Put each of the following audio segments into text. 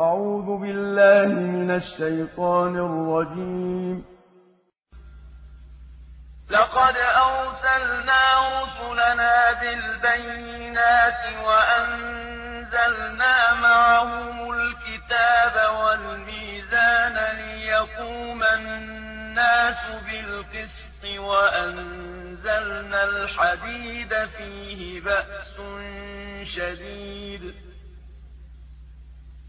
أعوذ بالله من الشيطان الرجيم. لقد أرسلنا رسلنا بالبينات وأنزلنا معهم الكتاب والميزان ليقوم الناس بالقسط وأنزلنا الحديد فيه بأس شديد.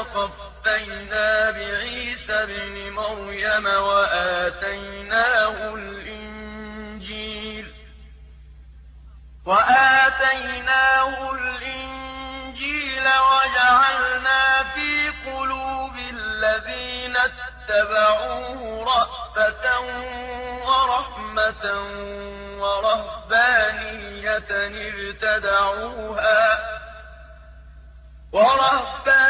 وقفينا بعيسى ابن مريم وآتيناه الإنجيل. وآتيناه الإنجيل وجعلنا في قلوب الذين اتبعوه رأفة ورحمة ورهبانية ابتدعوها ورهبانية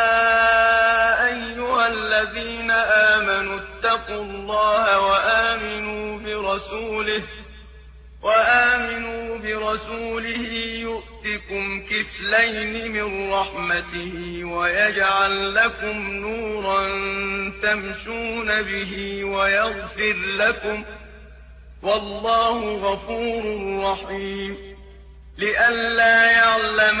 الَّذِينَ آمَنُوا اتَّقُوا اللَّهَ وَآمِنُوا بِرَسُولِهِ وآمنوا برسوله يؤتكم كفلين من رحمته ويجعل لكم نورا تمشون به ويغفر لكم والله غفور رحيم. لئلا يعلم